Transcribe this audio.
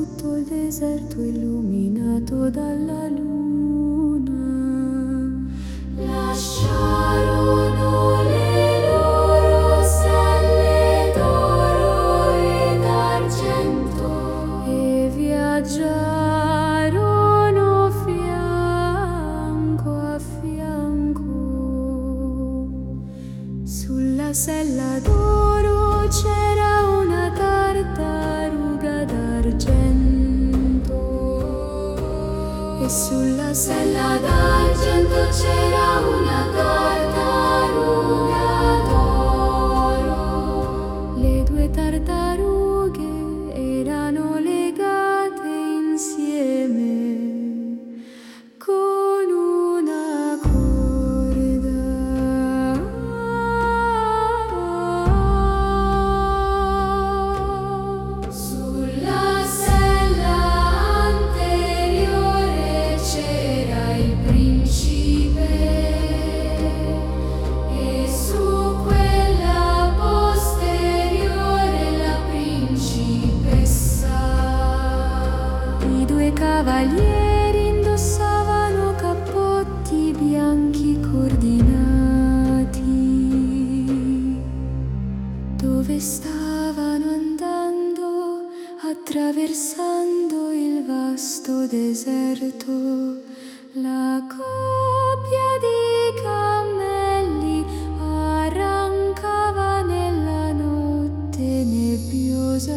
tutto il deserto illuminato dalla luna. Lasciarono le loro selle d'oro ed argento e viaggiarono fianco a fianco. Sulla sella d'oro c'era una tartaruga e sulla sella d'argento c'era una tartaruga cavalieri indossavano cappotti bianchi coordinati. Dove stavano andando attraversando il vasto deserto? La coppia di cammelli arrancava nella notte nebbiosa